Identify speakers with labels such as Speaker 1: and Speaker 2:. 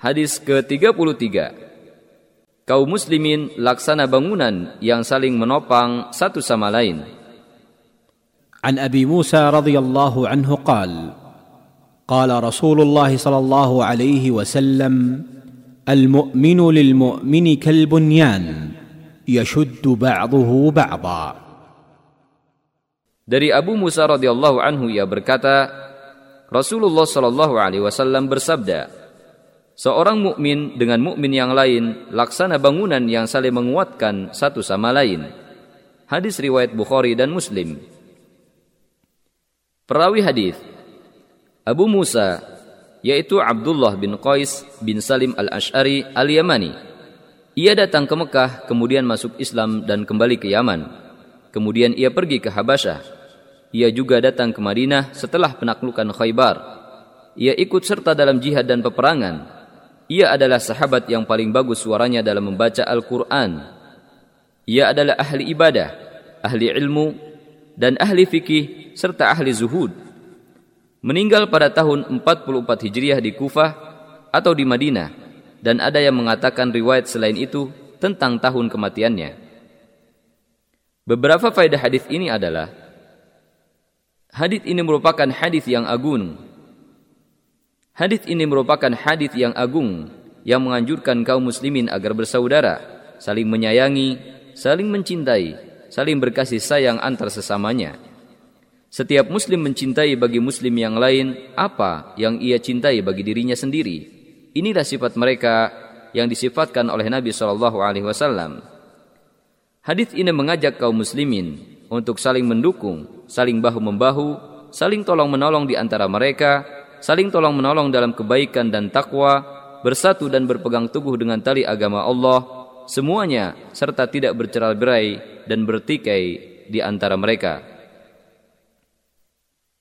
Speaker 1: Hadis ke-33 Kaum muslimin laksana bangunan yang saling menopang satu sama lain.
Speaker 2: عن ابي موسى رضي الله عنه قال قال رسول الله صلى الله عليه وسلم المؤمن للمؤمن كالبنيان يشد بعضه بعضا
Speaker 1: Dari Abu Musa radhiyallahu anhu ia berkata, Rasulullah shallallahu alaihi wasallam bersabda, seorang mukmin dengan mukmin yang lain laksana bangunan yang saling menguatkan satu sama lain. Hadis riwayat Bukhari dan Muslim. Perawi hadis Abu Musa yaitu Abdullah bin Qais bin Salim al-Ash'ari al-Yamani. Ia datang ke Mekah kemudian masuk Islam dan kembali ke Yaman. Kemudian ia pergi ke Habasyah ia juga datang ke Madinah setelah penaklukan Khaybar. Ia ikut serta dalam jihad dan peperangan. Ia adalah sahabat yang paling bagus suaranya dalam membaca Al-Quran. Ia adalah ahli ibadah, ahli ilmu, dan ahli fikih serta ahli zuhud. Meninggal pada tahun 44 Hijriah di Kufah atau di Madinah dan ada yang mengatakan riwayat selain itu tentang tahun kematiannya. Beberapa faedah hadis ini adalah Hadis ini merupakan hadis yang agung. Hadis ini merupakan hadis yang agung yang menganjurkan kaum muslimin agar bersaudara, saling menyayangi, saling mencintai, saling berkasih sayang antar sesamanya. Setiap muslim mencintai bagi muslim yang lain apa yang ia cintai bagi dirinya sendiri. Inilah sifat mereka yang disifatkan oleh Nabi Shallallahu alaihi wasallam. Hadis ini mengajak kaum muslimin untuk saling mendukung, saling bahu-membahu, saling tolong-menolong di antara mereka, saling tolong-menolong dalam kebaikan dan takwa, bersatu dan berpegang teguh dengan tali agama Allah, semuanya serta tidak bercerai-berai dan bertikai di antara mereka.